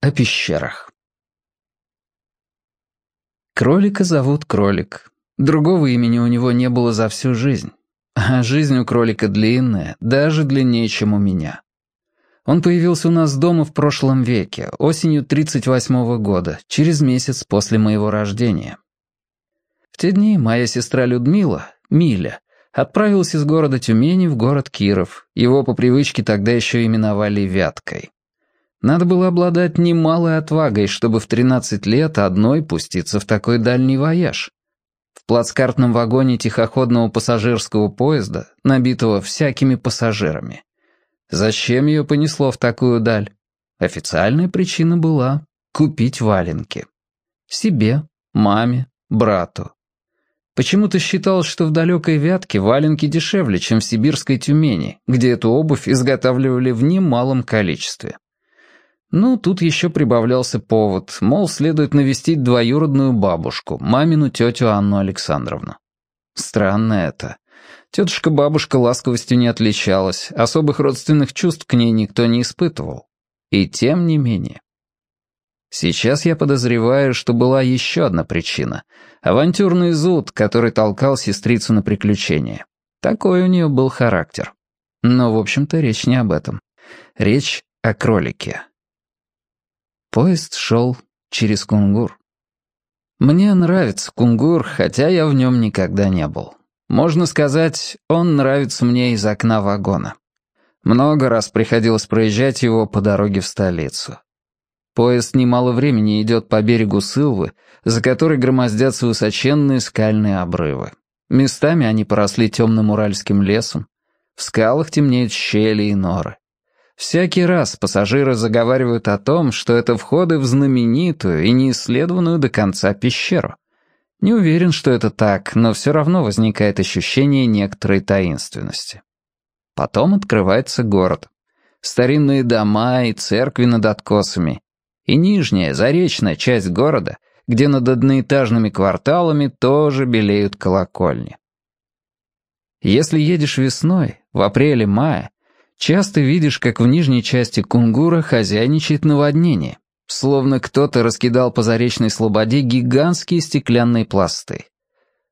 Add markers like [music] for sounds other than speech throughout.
О пещерах. Кролика зовут Кролик. Другого имени у него не было за всю жизнь. А жизнь у кролика длинная, даже длиннее, чем у меня. Он появился у нас дома в прошлом веке, осенью 38-го года, через месяц после моего рождения. В те дни моя сестра Людмила, Миля, отправилась из города Тюмени в город Киров. Его по привычке тогда еще именовали Вяткой. Надо было обладать немалой отвагой, чтобы в 13 лет одной пуститься в такой дальний вояж. В плацкартном вагоне тихоходного пассажирского поезда, набитого всякими пассажирами. Зачем ее понесло в такую даль? Официальная причина была купить валенки. Себе, маме, брату. Почему-то считал, что в далекой Вятке валенки дешевле, чем в сибирской Тюмени, где эту обувь изготавливали в немалом количестве. Ну, тут еще прибавлялся повод, мол, следует навестить двоюродную бабушку, мамину тетю Анну Александровну. Странно это. Тетушка-бабушка ласковостью не отличалась, особых родственных чувств к ней никто не испытывал. И тем не менее. Сейчас я подозреваю, что была еще одна причина — авантюрный зуд, который толкал сестрицу на приключения. Такой у нее был характер. Но, в общем-то, речь не об этом. Речь о кролике. Поезд шел через Кунгур. Мне нравится Кунгур, хотя я в нем никогда не был. Можно сказать, он нравится мне из окна вагона. Много раз приходилось проезжать его по дороге в столицу. Поезд немало времени идет по берегу Сылвы, за которой громоздятся высоченные скальные обрывы. Местами они поросли темным уральским лесом. В скалах темнеют щели и норы. Всякий раз пассажиры заговаривают о том, что это входы в знаменитую и неисследованную до конца пещеру. Не уверен, что это так, но все равно возникает ощущение некоторой таинственности. Потом открывается город. Старинные дома и церкви над откосами, и нижняя, заречная часть города, где над одноэтажными кварталами тоже белеют колокольни. Если едешь весной, в апреле-мае, часто видишь, как в нижней части Кунгура хозяйничает наводнение, словно кто-то раскидал по заречной слободе гигантские стеклянные пласты.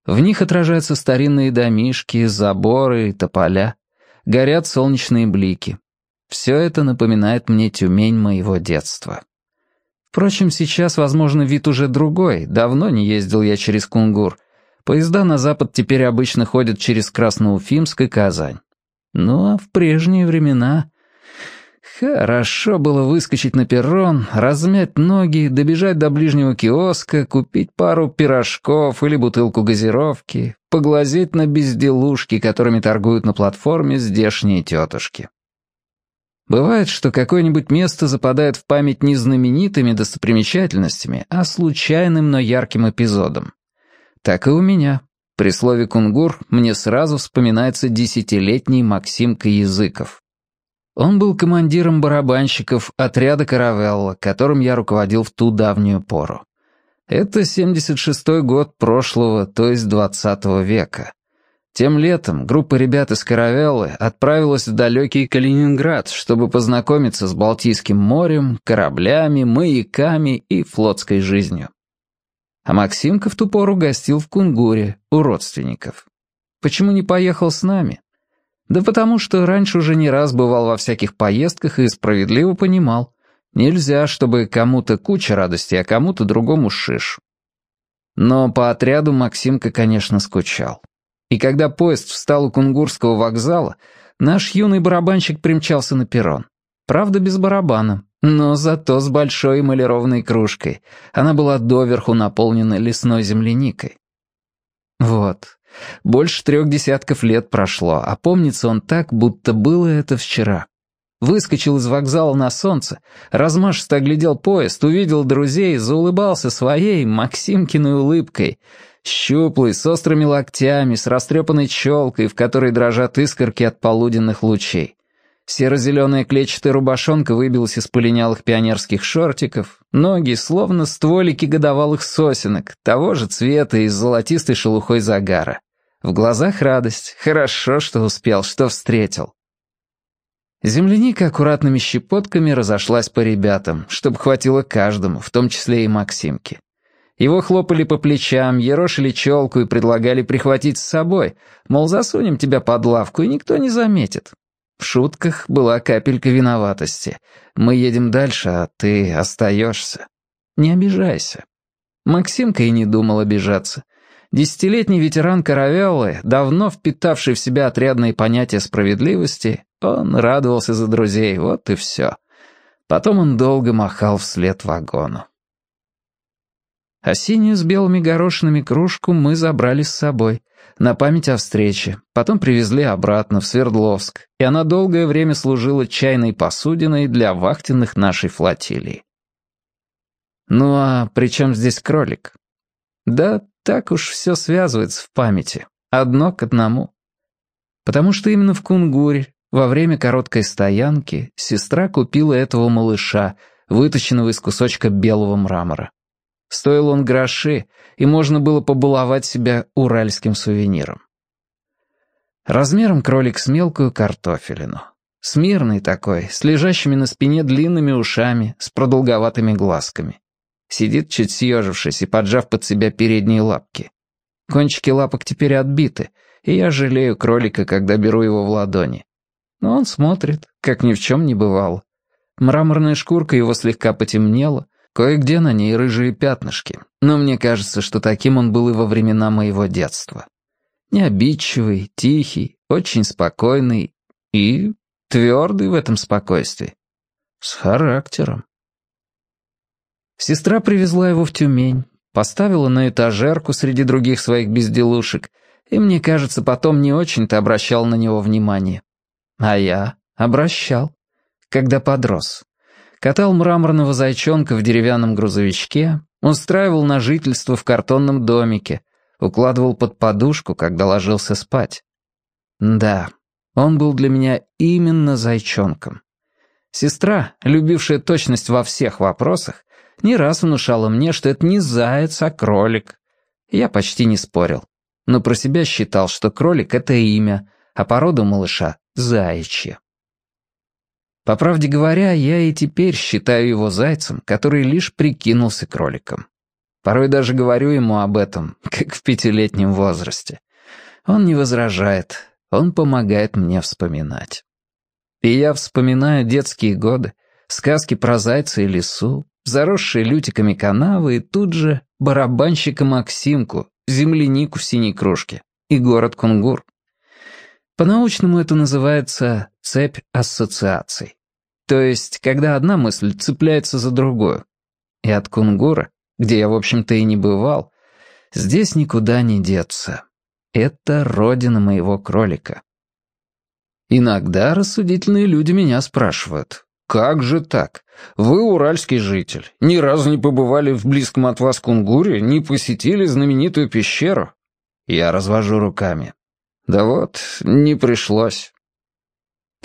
В них отражаются старинные домишки, заборы тополя, горят солнечные блики. Все это напоминает мне Тюмень моего детства. Впрочем, сейчас, возможно, вид уже другой. Давно не ездил я через Кунгур. Поезда на запад теперь обычно ходят через Красноуфимск и Казань. Ну, а в прежние времена... Хорошо было выскочить на перрон, размять ноги, добежать до ближнего киоска, купить пару пирожков или бутылку газировки, поглазеть на безделушки, которыми торгуют на платформе здешние тетушки. Бывает, что какое-нибудь место западает в память не знаменитыми достопримечательностями, а случайным, но ярким эпизодом. Так и у меня. При слове «кунгур» мне сразу вспоминается десятилетний Максимка Языков. Он был командиром барабанщиков отряда «Каравелла», которым я руководил в ту давнюю пору. Это 76-й год прошлого, то есть 20 века. Тем летом группа ребят из Каравеллы отправилась в далекий Калининград, чтобы познакомиться с Балтийским морем, кораблями, маяками и флотской жизнью. А Максимка в ту пору гостил в Кунгуре у родственников. Почему не поехал с нами? Да потому что раньше уже не раз бывал во всяких поездках и справедливо понимал, нельзя, чтобы кому-то куча радости, а кому-то другому шиш. Но по отряду Максимка, конечно, скучал. И когда поезд встал у Кунгурского вокзала, наш юный барабанщик примчался на перрон. Правда, без барабана, но зато с большой эмалированной кружкой. Она была доверху наполнена лесной земляникой. Вот. Больше трех десятков лет прошло, а помнится он так, будто было это вчера. Выскочил из вокзала на солнце, размашисто оглядел поезд, увидел друзей, заулыбался своей Максимкиной улыбкой — Щуплый, с острыми локтями, с растрепанной челкой, в которой дрожат искорки от полуденных лучей. Серо-зеленая клетчатая рубашонка выбилась из полинялых пионерских шортиков, ноги словно стволики годовалых сосенок, того же цвета и с золотистой шелухой загара. В глазах радость, хорошо, что успел, что встретил. Земляника аккуратными щепотками разошлась по ребятам, чтобы хватило каждому, в том числе и Максимке. Его хлопали по плечам, ерошили челку и предлагали прихватить с собой, мол, засунем тебя под лавку, и никто не заметит. В шутках была капелька виноватости. Мы едем дальше, а ты остаешься. Не обижайся. Максимка и не думал обижаться. Десятилетний ветеран Каравеллы, давно впитавший в себя отрядные понятия справедливости, он радовался за друзей, вот и все. Потом он долго махал вслед вагону. А с белыми горошинами кружку мы забрали с собой, на память о встрече. Потом привезли обратно, в Свердловск, и она долгое время служила чайной посудиной для вахтенных нашей флотилии. Ну а при чем здесь кролик? Да так уж все связывается в памяти, одно к одному. Потому что именно в Кунгуре, во время короткой стоянки, сестра купила этого малыша, выточенного из кусочка белого мрамора. Стоил он гроши, и можно было побаловать себя уральским сувениром. Размером кролик с мелкую картофелину. Смирный такой, с лежащими на спине длинными ушами, с продолговатыми глазками. Сидит чуть съежившись и поджав под себя передние лапки. Кончики лапок теперь отбиты, и я жалею кролика, когда беру его в ладони. Но он смотрит, как ни в чем не бывало. Мраморная шкурка его слегка потемнела, Кое-где на ней рыжие пятнышки, но мне кажется, что таким он был и во времена моего детства. Необидчивый, тихий, очень спокойный и твердый в этом спокойствии. С характером. Сестра привезла его в Тюмень, поставила на этажерку среди других своих безделушек, и, мне кажется, потом не очень-то обращал на него внимание. А я обращал, когда подрос катал мраморного зайчонка в деревянном грузовичке, устраивал на жительство в картонном домике, укладывал под подушку, когда ложился спать. Да, он был для меня именно зайчонком. Сестра, любившая точность во всех вопросах, не раз внушала мне, что это не заяц, а кролик. Я почти не спорил, но про себя считал, что кролик — это имя, а порода малыша — заячья. По правде говоря, я и теперь считаю его зайцем, который лишь прикинулся кроликом. Порой даже говорю ему об этом, [laughs] как в пятилетнем возрасте. Он не возражает, он помогает мне вспоминать. И я вспоминаю детские годы, сказки про зайца и лису, заросшие лютиками канавы и тут же барабанщика Максимку, землянику в синей кружке и город Кунгур. По-научному это называется цепь ассоциаций. То есть, когда одна мысль цепляется за другую. И от Кунгура, где я, в общем-то, и не бывал, здесь никуда не деться. Это родина моего кролика. Иногда рассудительные люди меня спрашивают, «Как же так? Вы уральский житель, ни разу не побывали в близком от вас Кунгуре, не посетили знаменитую пещеру?» Я развожу руками. «Да вот, не пришлось.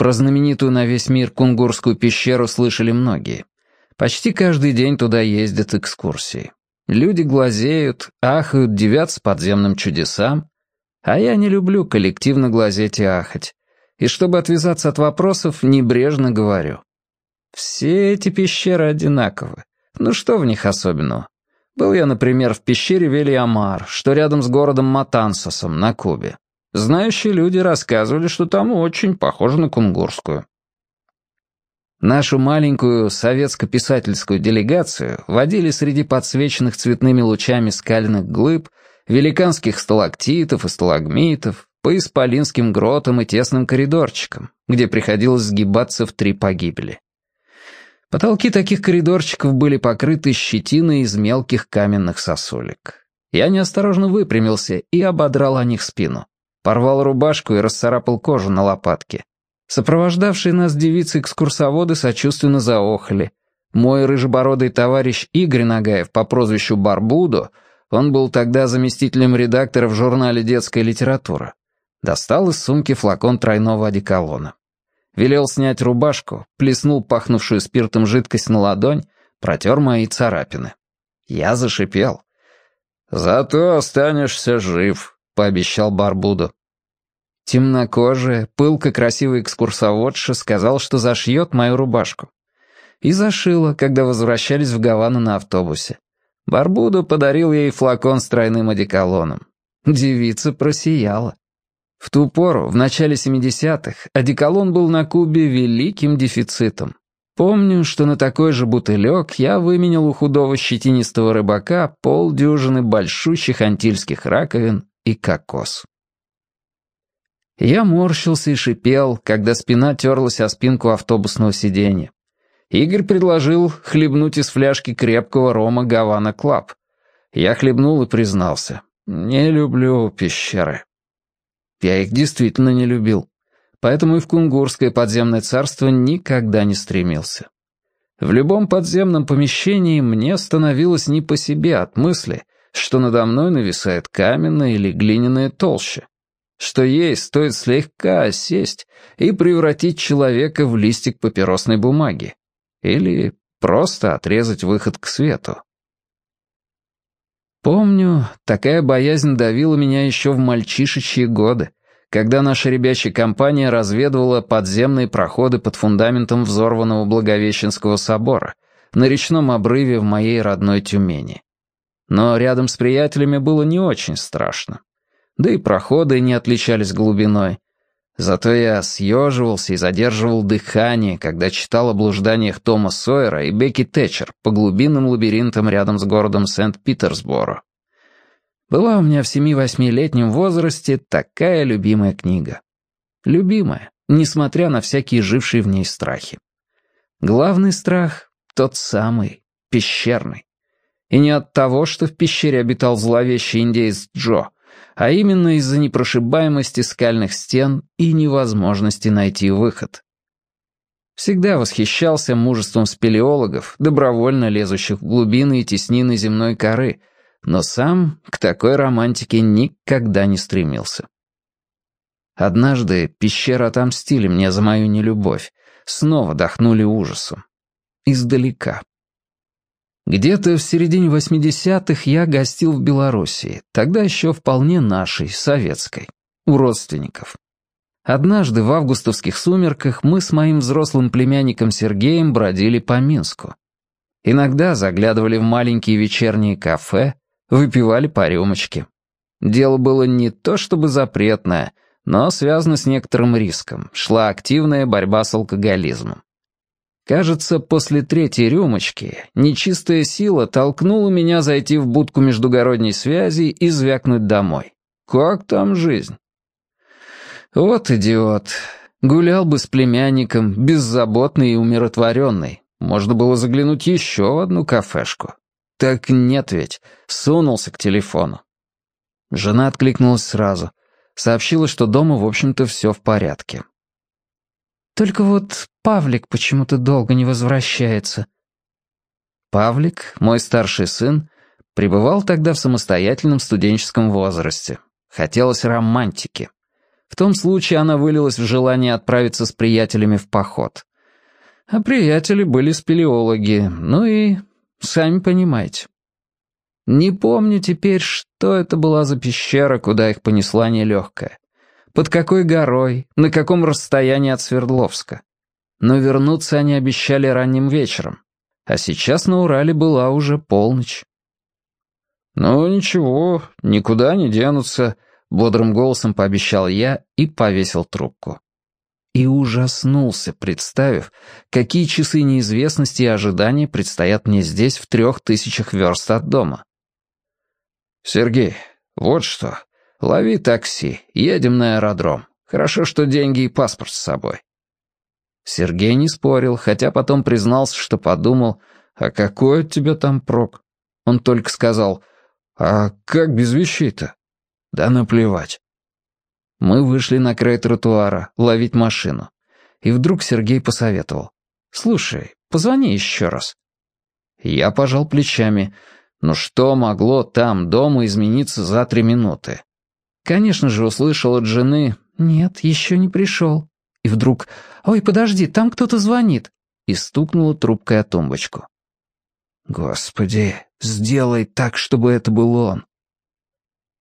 Про знаменитую на весь мир Кунгурскую пещеру слышали многие. Почти каждый день туда ездят экскурсии. Люди глазеют, ахают, девятся подземным чудесам. А я не люблю коллективно глазеть и ахать. И чтобы отвязаться от вопросов, небрежно говорю. Все эти пещеры одинаковы. Ну что в них особенного? Был я, например, в пещере Вельямар, что рядом с городом Матансосом на Кубе. Знающие люди рассказывали, что там очень похоже на кунгурскую. Нашу маленькую советско-писательскую делегацию водили среди подсвеченных цветными лучами скальных глыб, великанских сталактитов и сталагмитов, по исполинским гротам и тесным коридорчикам, где приходилось сгибаться в три погибели. Потолки таких коридорчиков были покрыты щетиной из мелких каменных сосулек. Я неосторожно выпрямился и ободрал о них спину. Порвал рубашку и расцарапал кожу на лопатке. Сопровождавшие нас девицы-экскурсоводы сочувственно заохали. Мой рыжебородый товарищ Игорь Нагаев по прозвищу Барбудо, он был тогда заместителем редактора в журнале «Детская литература», достал из сумки флакон тройного одеколона. Велел снять рубашку, плеснул пахнувшую спиртом жидкость на ладонь, протер мои царапины. Я зашипел. «Зато останешься жив», — пообещал Барбуду. Темнокожая, пылко красивая экскурсоводша сказала, что зашьет мою рубашку. И зашила, когда возвращались в Гавану на автобусе. Барбуду подарил ей флакон с тройным одеколоном. Девица просияла. В ту пору, в начале 70-х, одеколон был на Кубе великим дефицитом. Помню, что на такой же бутылек я выменял у худого щетинистого рыбака полдюжины большущих антильских раковин и кокос. Я морщился и шипел, когда спина терлась о спинку автобусного сиденья. Игорь предложил хлебнуть из фляжки крепкого рома «Havana Club». Я хлебнул и признался. «Не люблю пещеры». Я их действительно не любил. Поэтому и в Кунгурское подземное царство никогда не стремился. В любом подземном помещении мне становилось не по себе от мысли, что надо мной нависает каменная или глиняная толща, что ей стоит слегка сесть и превратить человека в листик папиросной бумаги. Или просто отрезать выход к свету. Помню, такая боязнь давила меня еще в мальчишечьи годы, когда наша ребячья компания разведывала подземные проходы под фундаментом взорванного Благовещенского собора на речном обрыве в моей родной Тюмени. Но рядом с приятелями было не очень страшно. Да и проходы не отличались глубиной, Зато я съеживался и задерживал дыхание, когда читал о блужданиях Тома Сойера и Бекки Тэтчер по глубинным лабиринтам рядом с городом Сент-Питерсборо. Была у меня в семи-восьмилетнем возрасте такая любимая книга. Любимая, несмотря на всякие жившие в ней страхи. Главный страх — тот самый, пещерный. И не от того, что в пещере обитал зловещий индеец Джо — а именно из-за непрошибаемости скальных стен и невозможности найти выход. Всегда восхищался мужеством спелеологов, добровольно лезущих в глубины и теснины земной коры, но сам к такой романтике никогда не стремился. Однажды пещеры отомстили мне за мою нелюбовь, снова дохнули ужасом. Издалека. Где-то в середине 80-х я гостил в Белоруссии, тогда еще вполне нашей, советской, у родственников. Однажды в августовских сумерках мы с моим взрослым племянником Сергеем бродили по Минску. Иногда заглядывали в маленькие вечерние кафе, выпивали по рюмочке. Дело было не то чтобы запретное, но связано с некоторым риском, шла активная борьба с алкоголизмом. Кажется, после третьей рюмочки нечистая сила толкнула меня зайти в будку междугородней связи и звякнуть домой. Как там жизнь? Вот идиот. Гулял бы с племянником, беззаботный и умиротворенный. Можно было заглянуть еще в одну кафешку. Так нет ведь, сунулся к телефону. Жена откликнулась сразу. Сообщила, что дома, в общем-то, все в порядке. Только вот Павлик почему-то долго не возвращается». Павлик, мой старший сын, пребывал тогда в самостоятельном студенческом возрасте. Хотелось романтики. В том случае она вылилась в желание отправиться с приятелями в поход. А приятели были спелеологи, ну и сами понимаете. Не помню теперь, что это была за пещера, куда их понесла нелегкая. Под какой горой, на каком расстоянии от Свердловска. Но вернуться они обещали ранним вечером. А сейчас на Урале была уже полночь. «Ну, ничего, никуда не денутся», — бодрым голосом пообещал я и повесил трубку. И ужаснулся, представив, какие часы неизвестности и ожидания предстоят мне здесь в трех тысячах верст от дома. «Сергей, вот что. Лови такси, едем на аэродром. Хорошо, что деньги и паспорт с собой». Сергей не спорил, хотя потом признался, что подумал, «А какой от тебя там прок?» Он только сказал, «А как без вещей-то?» «Да наплевать». Мы вышли на край тротуара, ловить машину. И вдруг Сергей посоветовал, «Слушай, позвони еще раз». Я пожал плечами. Ну что могло там дома измениться за три минуты? Конечно же, услышал от жены, «Нет, еще не пришел». И вдруг «Ой, подожди, там кто-то звонит!» и стукнула трубкой о тумбочку. «Господи, сделай так, чтобы это был он!»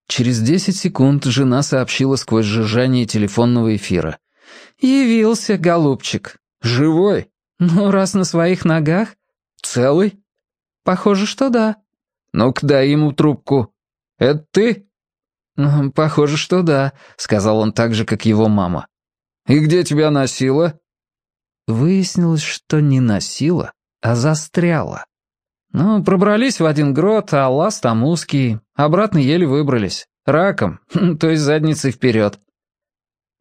Через десять секунд жена сообщила сквозь жужжание телефонного эфира. «Явился, голубчик. Живой? Ну, раз на своих ногах. Целый? Похоже, что да. Ну-ка, дай ему трубку. Это ты?» «Похоже, что да», — сказал он так же, как его мама. «И где тебя носило?» Выяснилось, что не носило, а застряло. Ну, пробрались в один грот, а лаз там узкий. Обратно еле выбрались. Раком, [laughs] то есть задницей вперед.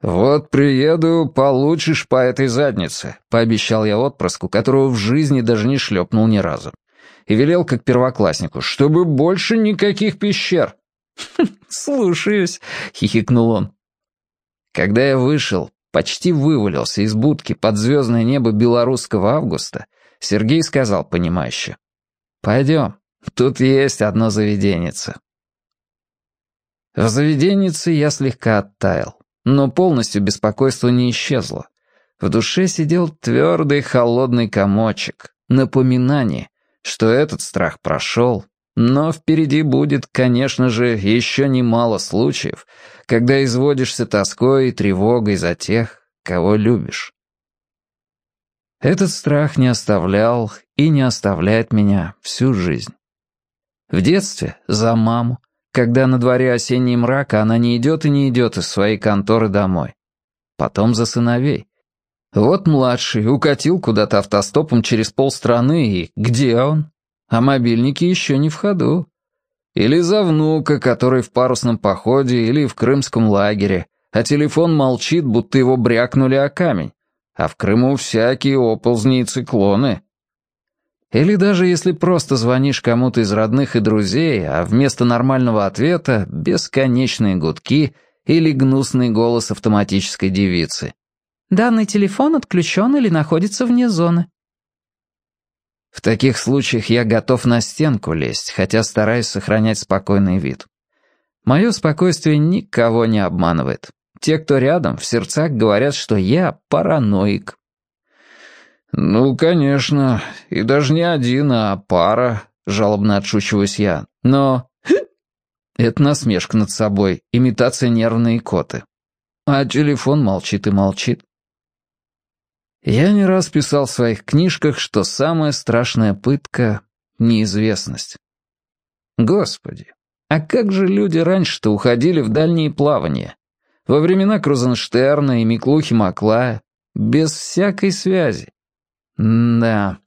«Вот приеду, получишь по этой заднице», — пообещал я отпрыску, которого в жизни даже не шлепнул ни разу. И велел как первокласснику, чтобы больше никаких пещер. «Слушаюсь», — хихикнул он. Когда я вышел, почти вывалился из будки под звездное небо белорусского августа, Сергей сказал понимающе. «Пойдем, тут есть одно заведеннице». В заведеннице я слегка оттаял, но полностью беспокойство не исчезло. В душе сидел твердый холодный комочек, напоминание, что этот страх прошел, но впереди будет, конечно же, еще немало случаев, когда изводишься тоской и тревогой за тех, кого любишь. Этот страх не оставлял и не оставляет меня всю жизнь. В детстве за маму, когда на дворе осенний мрак, она не идет и не идет из своей конторы домой. Потом за сыновей. Вот младший укатил куда-то автостопом через полстраны, и где он? А мобильники еще не в ходу. Или за внука, который в парусном походе или в крымском лагере, а телефон молчит, будто его брякнули о камень а в Крыму всякие оползни и циклоны. Или даже если просто звонишь кому-то из родных и друзей, а вместо нормального ответа — бесконечные гудки или гнусный голос автоматической девицы. «Данный телефон отключен или находится вне зоны». В таких случаях я готов на стенку лезть, хотя стараюсь сохранять спокойный вид. Мое спокойствие никого не обманывает. Те, кто рядом, в сердцах говорят, что я параноик. «Ну, конечно, и даже не один, а пара», — жалобно отшучиваюсь я. «Но...» [clears throat] Это насмешка над собой, имитация нервной икоты. А телефон молчит и молчит. Я не раз писал в своих книжках, что самая страшная пытка — неизвестность. Господи, а как же люди раньше-то уходили в дальние плавания? Во времена Крузенштерна и Миклухи Маклая, без всякой связи. Да,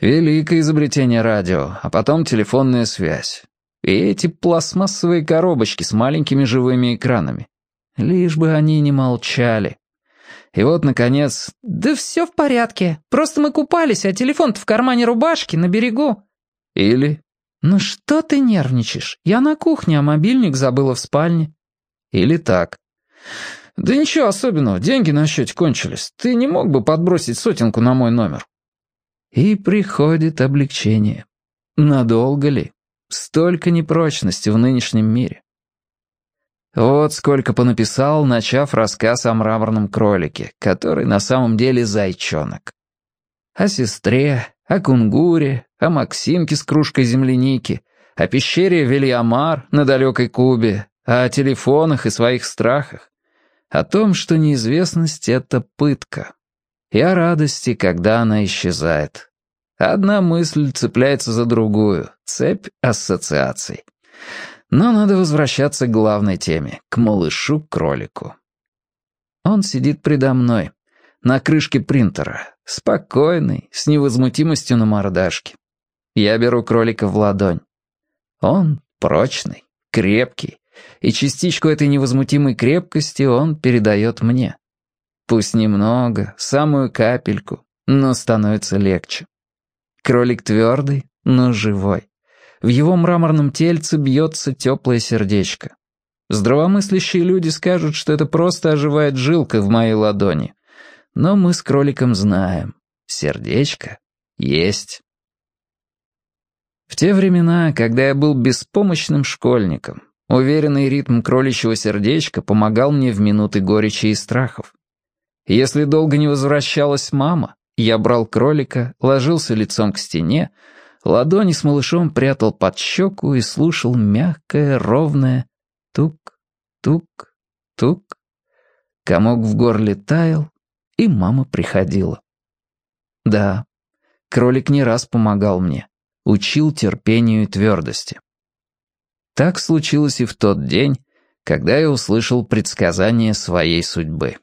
великое изобретение радио, а потом телефонная связь. И эти пластмассовые коробочки с маленькими живыми экранами. Лишь бы они не молчали. И вот, наконец... «Да все в порядке. Просто мы купались, а телефон-то в кармане рубашки на берегу». Или... «Ну что ты нервничаешь? Я на кухне, а мобильник забыла в спальне». Или так. «Да ничего особенного, деньги на счете кончились. Ты не мог бы подбросить сотенку на мой номер?» И приходит облегчение. Надолго ли? Столько непрочности в нынешнем мире. Вот сколько понаписал, начав рассказ о мраморном кролике, который на самом деле зайчонок. О сестре, о кунгуре, о Максимке с кружкой земляники, о пещере Вильямар на далекой Кубе, о телефонах и своих страхах, о том, что неизвестность — это пытка, и о радости, когда она исчезает. Одна мысль цепляется за другую, цепь ассоциаций. Но надо возвращаться к главной теме, к малышу-кролику. Он сидит предо мной, на крышке принтера, спокойный, с невозмутимостью на мордашке. Я беру кролика в ладонь. Он прочный, крепкий, и частичку этой невозмутимой крепкости он передает мне. Пусть немного, самую капельку, но становится легче. Кролик твердый, но живой. В его мраморном тельце бьется теплое сердечко. Здравомыслящие люди скажут, что это просто оживает жилка в моей ладони. Но мы с кроликом знаем, сердечко есть. В те времена, когда я был беспомощным школьником, Уверенный ритм кроличьего сердечка помогал мне в минуты горечи и страхов. Если долго не возвращалась мама, я брал кролика, ложился лицом к стене, ладони с малышом прятал под щеку и слушал мягкое, ровное Тук, тук, тук. Комок в горле таял, и мама приходила. Да, кролик не раз помогал мне, учил терпению и твердости. Так случилось и в тот день, когда я услышал предсказание своей судьбы.